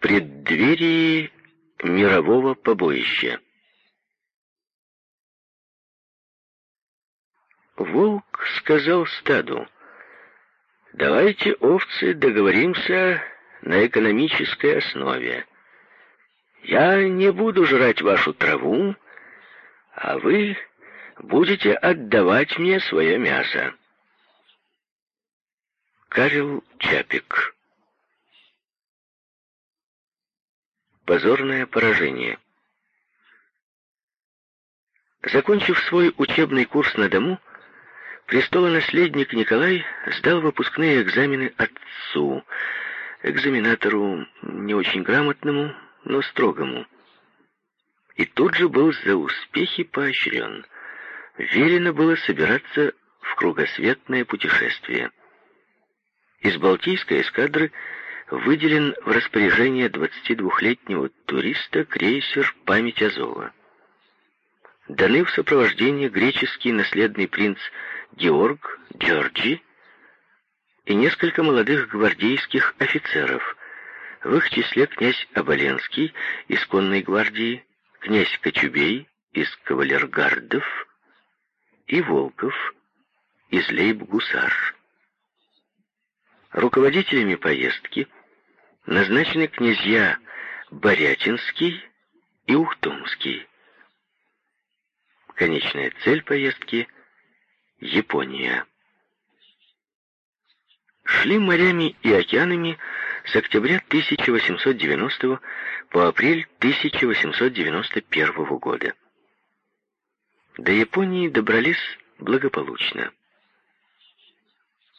преддверии мирового побоища. Волк сказал стаду, «Давайте, овцы, договоримся на экономической основе. Я не буду жрать вашу траву, а вы будете отдавать мне свое мясо». Карел Чапик Позорное поражение Закончив свой учебный курс на дому, престолонаследник Николай сдал выпускные экзамены отцу, экзаменатору не очень грамотному, но строгому. И тут же был за успехи поощрен. Велено было собираться в кругосветное путешествие. Из Балтийской эскадры выделен в распоряжение 22-летнего туриста крейсер «Память Азова». Даны в сопровождении греческий наследный принц Георг Джорджи и несколько молодых гвардейских офицеров, в их числе князь Оболенский из конной гвардии, князь Кочубей из кавалергардов и Волков из лейб-гусар. Руководителями поездки – назначены князья Борятинский и Ухтомский. Конечная цель поездки — Япония. Шли морями и океанами с октября 1890 по апрель 1891 года. До Японии добрались благополучно.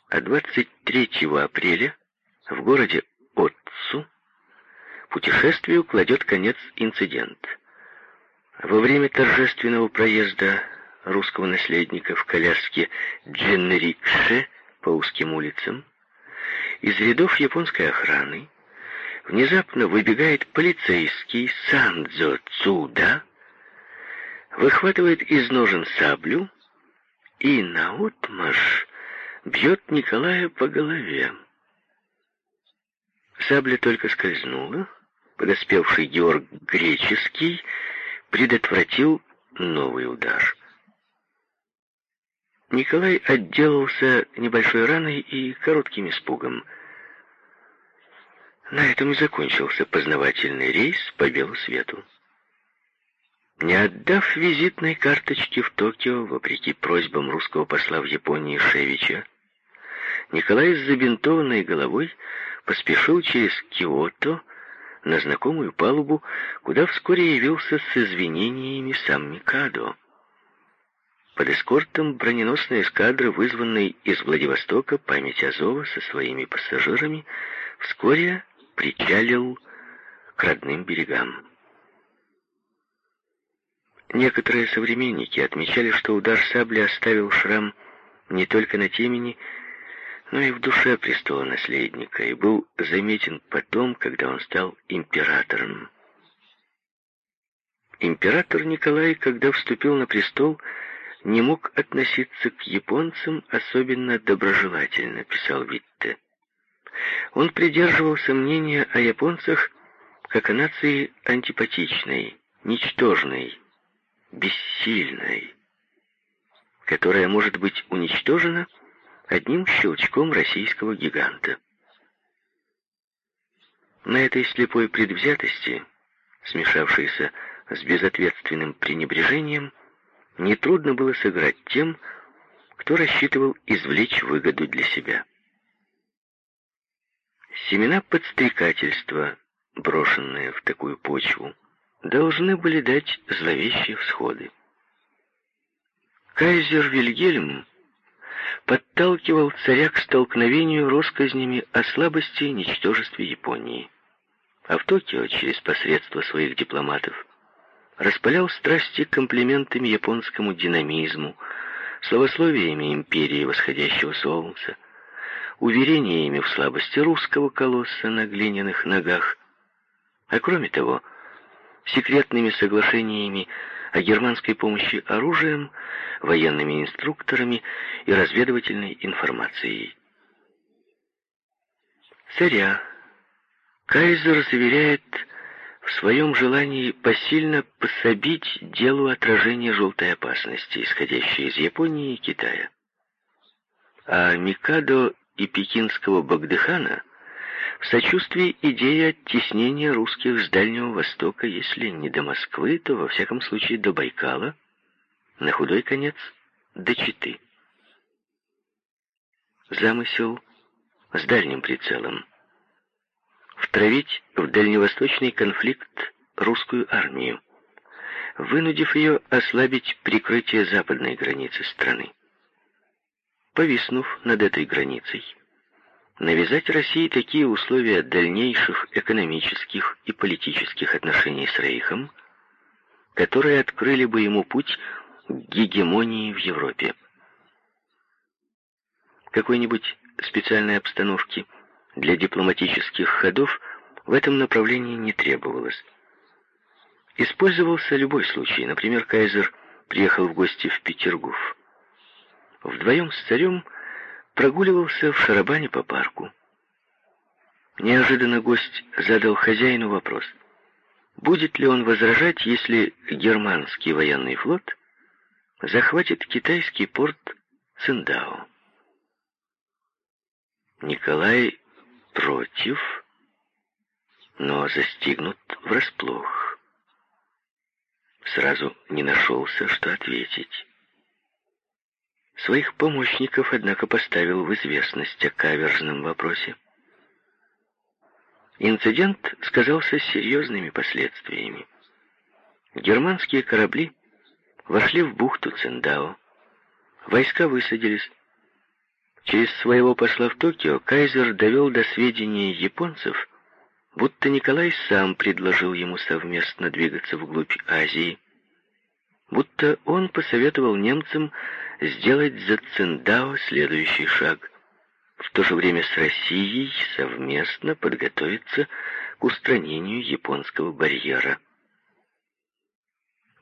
А 23 апреля в городе путешествию кладет конец инцидент. Во время торжественного проезда русского наследника в коляске Дженнерикше по узким улицам из рядов японской охраны внезапно выбегает полицейский Сандзо Цуда, выхватывает из ножен саблю и наотмашь бьет Николая по голове. Сабля только скользнула. Подоспевший Георг Греческий предотвратил новый удар. Николай отделался небольшой раной и коротким испугом. На этом и закончился познавательный рейс по белу свету. Не отдав визитной карточки в Токио, вопреки просьбам русского посла в Японии Шевича, Николай с забинтованной головой поспешил через Киото на знакомую палубу, куда вскоре явился с извинениями сам Микадо. Под эскортом броненосной эскадры, вызванной из Владивостока, память Азова со своими пассажирами, вскоре причалил к родным берегам. Некоторые современники отмечали, что удар сабли оставил шрам не только на темени, но и в душе престола наследника, и был заметен потом, когда он стал императором. Император Николай, когда вступил на престол, не мог относиться к японцам особенно доброжелательно, писал Витте. Он придерживался мнения о японцах как о нации антипатичной, ничтожной, бессильной, которая может быть уничтожена одним щелчком российского гиганта. На этой слепой предвзятости, смешавшейся с безответственным пренебрежением, нетрудно было сыграть тем, кто рассчитывал извлечь выгоду для себя. Семена подстрекательства, брошенные в такую почву, должны были дать зловещие всходы. Кайзер Вильгельм подталкивал царя к столкновению россказнями о слабости и ничтожестве Японии. А в Токио, через посредство своих дипломатов, распалял страсти комплиментами японскому динамизму, словословиями империи восходящего солнца, уверениями в слабости русского колосса на глиняных ногах, а кроме того, секретными соглашениями о германской помощи оружием, военными инструкторами и разведывательной информацией. Царя, Кайзер заверяет в своем желании посильно пособить делу отражения желтой опасности, исходящей из Японии и Китая. А Микадо и пекинского Багдыхана в сочувствии идеи оттеснения русских с Дальнего Востока, если не до Москвы, то во всяком случае до Байкала, на худой конец до Читы. Замысел с дальним прицелом. Втравить в дальневосточный конфликт русскую армию, вынудив ее ослабить прикрытие западной границы страны. Повиснув над этой границей, навязать России такие условия дальнейших экономических и политических отношений с Рейхом, которые открыли бы ему путь к гегемонии в Европе. Какой-нибудь специальной обстановки для дипломатических ходов в этом направлении не требовалось. Использовался любой случай. Например, кайзер приехал в гости в Петергоф. Вдвоем с царем прогуливался в шарабане по парку. Неожиданно гость задал хозяину вопрос. Будет ли он возражать, если германский военный флот захватит китайский порт Циндао? Николай против, но застигнут врасплох. Сразу не нашелся, что ответить. Своих помощников, однако, поставил в известность о каверзном вопросе. Инцидент сказался серьезными последствиями. Германские корабли вошли в бухту Циндао. Войска высадились. Через своего посла в Токио Кайзер довел до сведения японцев, будто Николай сам предложил ему совместно двигаться вглубь Азии, будто он посоветовал немцам сделать за Циндао следующий шаг. В то же время с Россией совместно подготовиться к устранению японского барьера.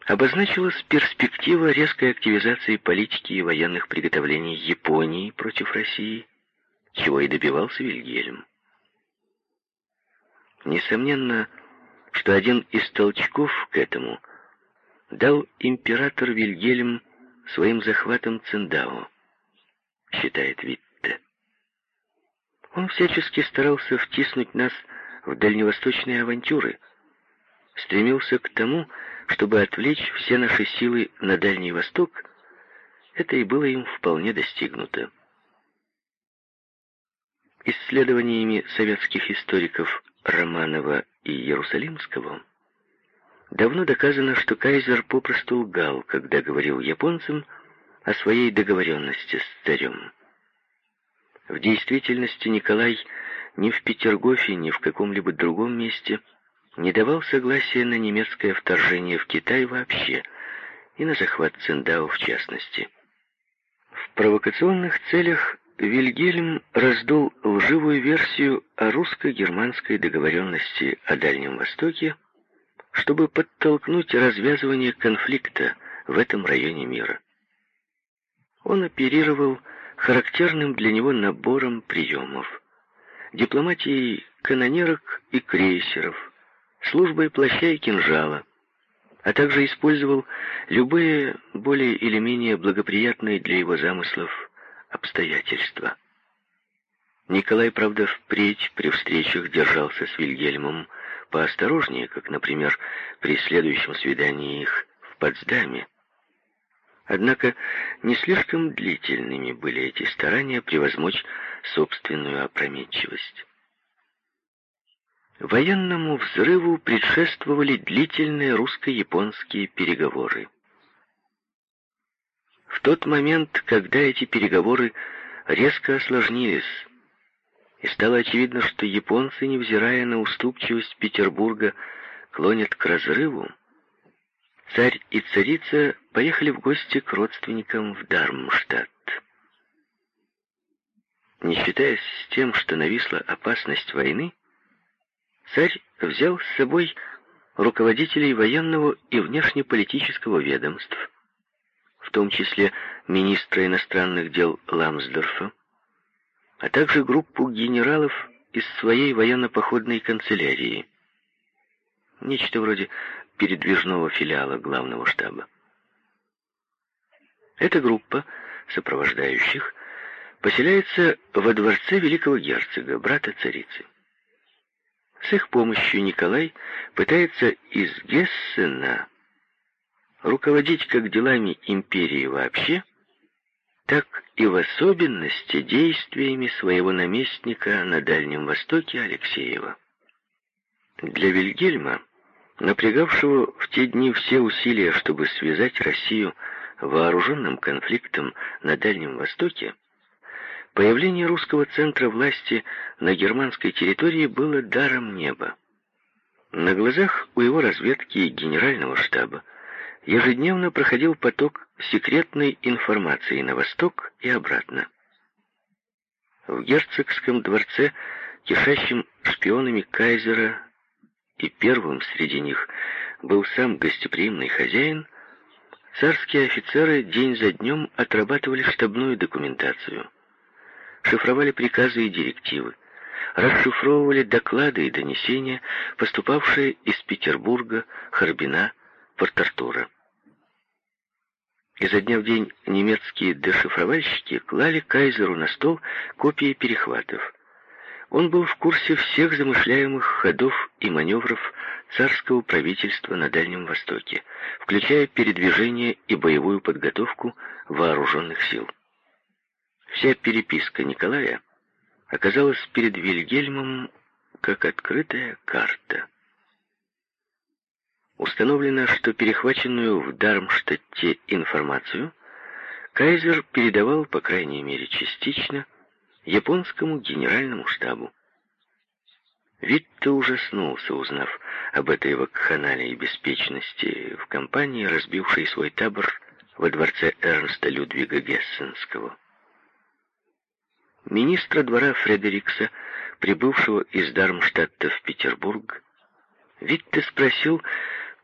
Обозначилась перспектива резкой активизации политики и военных приготовлений Японии против России, чего и добивался Вильгельм. Несомненно, что один из толчков к этому дал император Вильгельм своим захватом Циндао, считает Витте. Он всячески старался втиснуть нас в дальневосточные авантюры, стремился к тому, чтобы отвлечь все наши силы на Дальний Восток, это и было им вполне достигнуто. Исследованиями советских историков Романова и Иерусалимского Давно доказано, что кайзер попросту лгал, когда говорил японцам о своей договоренности с царем. В действительности Николай ни в Петергофе, ни в каком-либо другом месте не давал согласия на немецкое вторжение в Китай вообще и на захват Циндао в частности. В провокационных целях Вильгельм раздул лживую версию о русско-германской договоренности о Дальнем Востоке, чтобы подтолкнуть развязывание конфликта в этом районе мира. Он оперировал характерным для него набором приемов, дипломатией канонерок и крейсеров, службой плаща и кинжала, а также использовал любые более или менее благоприятные для его замыслов обстоятельства. Николай, правда, впредь при встречах держался с Вильгельмом поосторожнее, как, например, при следующем свидании их в Потсдаме. Однако не слишком длительными были эти старания превозмочь собственную опрометчивость. Военному взрыву предшествовали длительные русско-японские переговоры. В тот момент, когда эти переговоры резко осложнились, и стало очевидно, что японцы, невзирая на уступчивость Петербурга, клонят к разрыву, царь и царица поехали в гости к родственникам в Дармштадт. Не считаясь с тем, что нависла опасность войны, царь взял с собой руководителей военного и внешнеполитического ведомств, в том числе министра иностранных дел Ламсдорфа, а также группу генералов из своей военно-походной канцелярии. Нечто вроде передвижного филиала главного штаба. Эта группа сопровождающих поселяется во дворце великого герцога, брата царицы. С их помощью Николай пытается из Гессена руководить как делами империи вообще, так и в особенности действиями своего наместника на Дальнем Востоке Алексеева. Для Вильгельма, напрягавшего в те дни все усилия, чтобы связать Россию вооруженным конфликтом на Дальнем Востоке, появление русского центра власти на германской территории было даром неба. На глазах у его разведки и генерального штаба ежедневно проходил поток секретной информации на восток и обратно. В герцогском дворце, кишащем шпионами кайзера, и первым среди них был сам гостеприимный хозяин, царские офицеры день за днем отрабатывали штабную документацию, шифровали приказы и директивы, расшифровывали доклады и донесения, поступавшие из Петербурга, Харбина, Порт-Артура. Изо дня в день немецкие дешифровальщики клали кайзеру на стол копии перехватов. Он был в курсе всех замышляемых ходов и маневров царского правительства на Дальнем Востоке, включая передвижение и боевую подготовку вооруженных сил. Вся переписка Николая оказалась перед Вильгельмом как открытая карта. Установлено, что перехваченную в Дармштадте информацию Кайзер передавал, по крайней мере частично, японскому генеральному штабу. Витте ужаснулся, узнав об этой вакханалии беспечности в компании, разбившей свой табор во дворце Эрнста Людвига Гессенского. Министра двора Фредерикса, прибывшего из Дармштадта в Петербург, Витте спросил,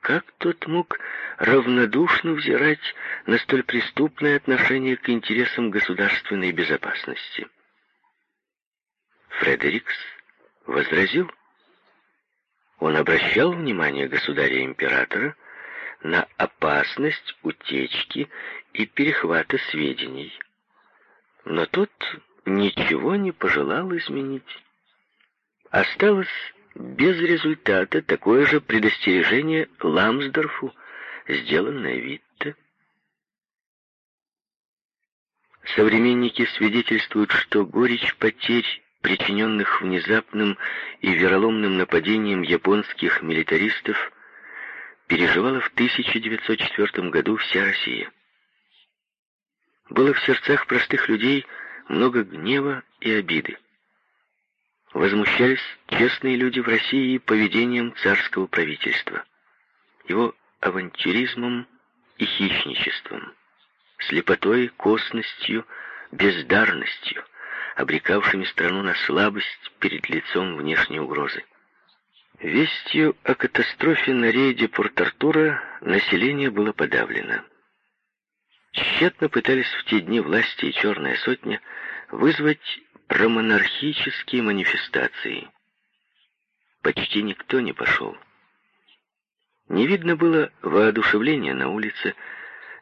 как тот мог равнодушно взирать на столь преступное отношение к интересам государственной безопасности? Фредерикс возразил. Он обращал внимание государя-императора на опасность утечки и перехвата сведений. Но тот ничего не пожелал изменить. Осталось без результата такое же предостережение Ламсдорфу, сделанное Витте. Современники свидетельствуют, что горечь потерь, причиненных внезапным и вероломным нападением японских милитаристов, переживала в 1904 году вся Россия. Было в сердцах простых людей много гнева и обиды возмущались честные люди в России поведением царского правительства, его авантюризмом и хищничеством, слепотой, косностью, бездарностью, обрекавшими страну на слабость перед лицом внешней угрозы. Вестью о катастрофе на рейде Порт-Артура население было подавлено. Тщетно пытались в те дни власти и Черная Сотня вызвать промонархические манифестации. Почти никто не пошел. Не видно было воодушевления на улице,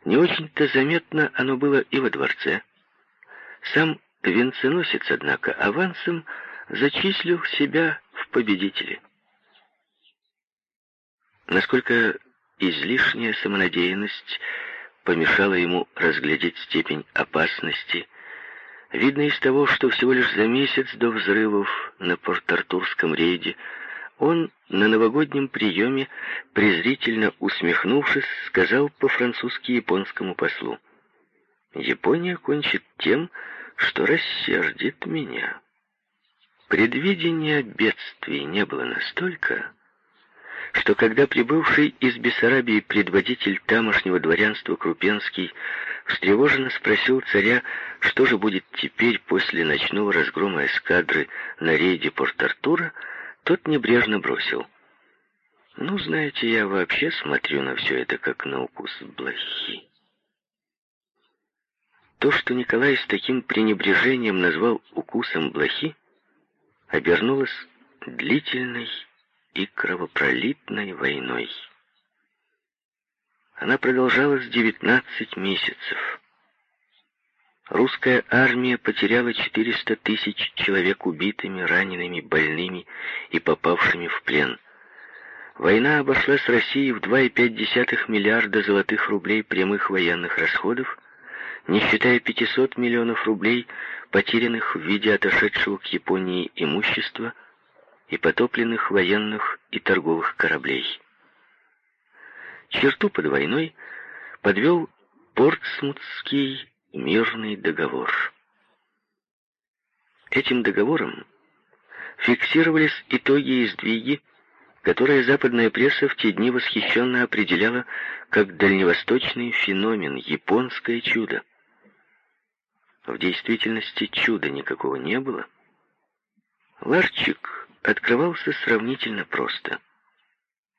не очень-то заметно оно было и во дворце. Сам венценосец, однако, авансом зачислил себя в победители. Насколько излишняя самонадеянность помешала ему разглядеть степень опасности Видно из того, что всего лишь за месяц до взрывов на Порт-Артурском рейде он на новогоднем приеме, презрительно усмехнувшись, сказал по-французски японскому послу, «Япония кончит тем, что рассердит меня». Предвидения бедствий не было настолько, что когда прибывший из Бессарабии предводитель тамошнего дворянства Крупенский встревоженно спросил царя, что же будет теперь после ночного разгрома эскадры на рейде Порт-Артура, тот небрежно бросил. «Ну, знаете, я вообще смотрю на все это как на укус блохи». То, что Николай с таким пренебрежением назвал укусом блохи, обернулась длительной и кровопролитной войной. Она продолжалась 19 месяцев. Русская армия потеряла 400 тысяч человек убитыми, ранеными, больными и попавшими в плен. Война обошлась России в 2,5 миллиарда золотых рублей прямых военных расходов, не считая 500 миллионов рублей, потерянных в виде отошедшего к Японии имущества и потопленных военных и торговых кораблей. Черту под войной подвел Портсмутский мирный договор. Этим договором фиксировались итоги и сдвиги, которые западная пресса в те дни восхищенно определяла как дальневосточный феномен, японское чудо. В действительности чуда никакого не было. Ларчик открывался сравнительно просто.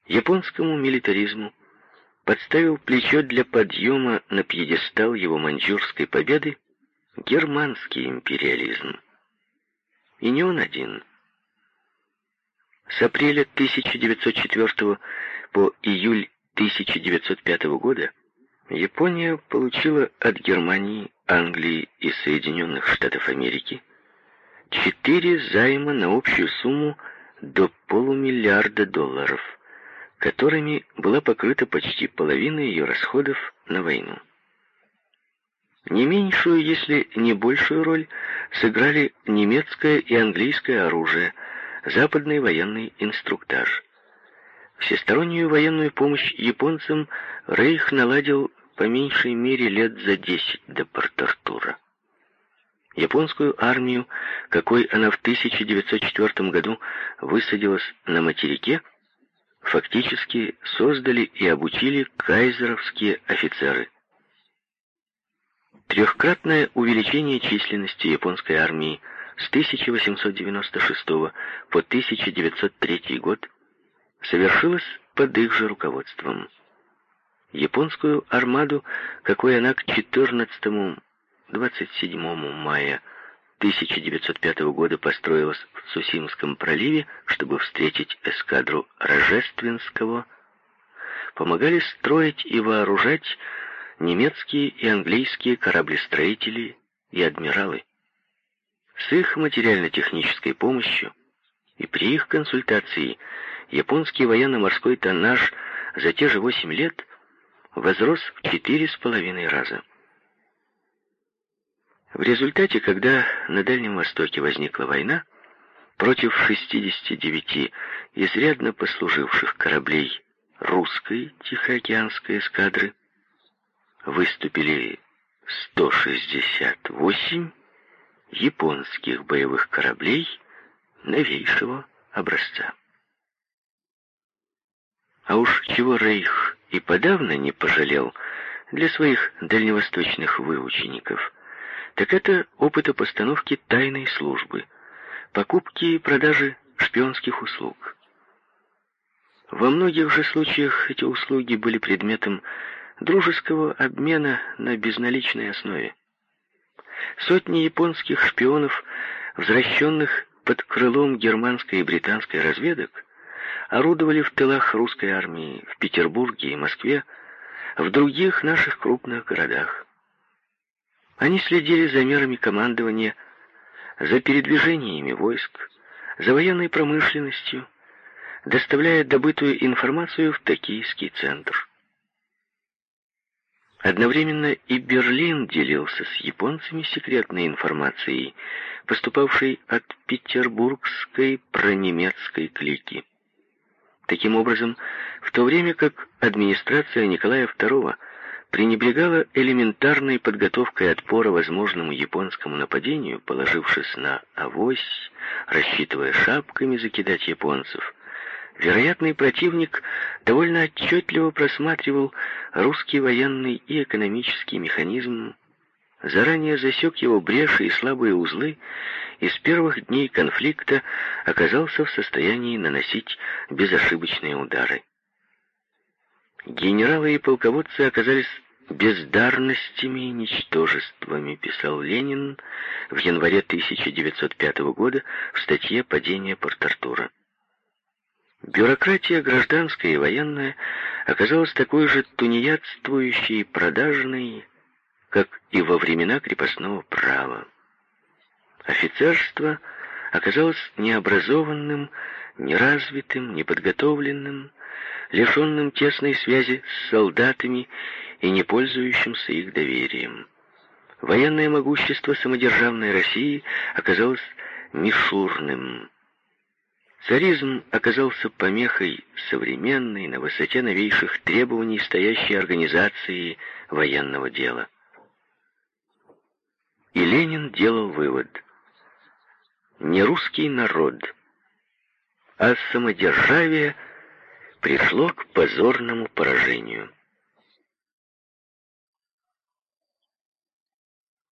Японскому милитаризму подставил плечо для подъема на пьедестал его маньчжурской победы германский империализм. И не он один. С апреля 1904 по июль 1905 года Япония получила от Германии, Англии и Соединенных Штатов Америки четыре займа на общую сумму до полумиллиарда долларов – которыми была покрыта почти половина ее расходов на войну. Не меньшую, если не большую роль сыграли немецкое и английское оружие, западный военный инструктаж. Всестороннюю военную помощь японцам Рейх наладил по меньшей мере лет за десять до Порт-Артура. Японскую армию, какой она в 1904 году высадилась на материке, фактически создали и обучили кайзеровские офицеры. Трехкратное увеличение численности японской армии с 1896 по 1903 год совершилось под их же руководством. Японскую армаду, какой она к 14-27 мая 1905 года построилась в Сусимском проливе, чтобы встретить эскадру Рожественского, помогали строить и вооружать немецкие и английские кораблестроители и адмиралы. С их материально-технической помощью и при их консультации японский военно-морской тоннаж за те же восемь лет возрос в четыре с половиной раза. В результате, когда на Дальнем Востоке возникла война, против 69 изрядно послуживших кораблей русской Тихоокеанской эскадры выступили 168 японских боевых кораблей новейшего образца. А уж чего Рейх и подавно не пожалел для своих дальневосточных выучеников – так это опыта постановки тайной службы, покупки и продажи шпионских услуг. Во многих же случаях эти услуги были предметом дружеского обмена на безналичной основе. Сотни японских шпионов, возвращенных под крылом германской и британской разведок, орудовали в тылах русской армии в Петербурге и Москве, в других наших крупных городах. Они следили за мерами командования, за передвижениями войск, за военной промышленностью, доставляя добытую информацию в Токийский центр. Одновременно и Берлин делился с японцами секретной информацией, поступавшей от петербургской пронемецкой клики. Таким образом, в то время как администрация Николая II пренебрегала элементарной подготовкой отпора возможному японскому нападению, положившись на авось, рассчитывая шапками закидать японцев. Вероятный противник довольно отчетливо просматривал русский военный и экономический механизм, заранее засек его бреши и слабые узлы, и с первых дней конфликта оказался в состоянии наносить безошибочные удары. Генералы и полководцы оказались бездарностями и ничтожествами, писал Ленин в январе 1905 года в статье «Падение Порт-Артура». Бюрократия гражданская и военная оказалась такой же тунеядствующей и продажной, как и во времена крепостного права. Офицерство оказалось необразованным, неразвитым, неподготовленным, лишенным тесной связи с солдатами и не пользующимся их доверием. Военное могущество самодержавной России оказалось мишурным. Царизм оказался помехой современной, на высоте новейших требований стоящей организации военного дела. И Ленин делал вывод. Не русский народ, а самодержавие пришло к позорному поражению.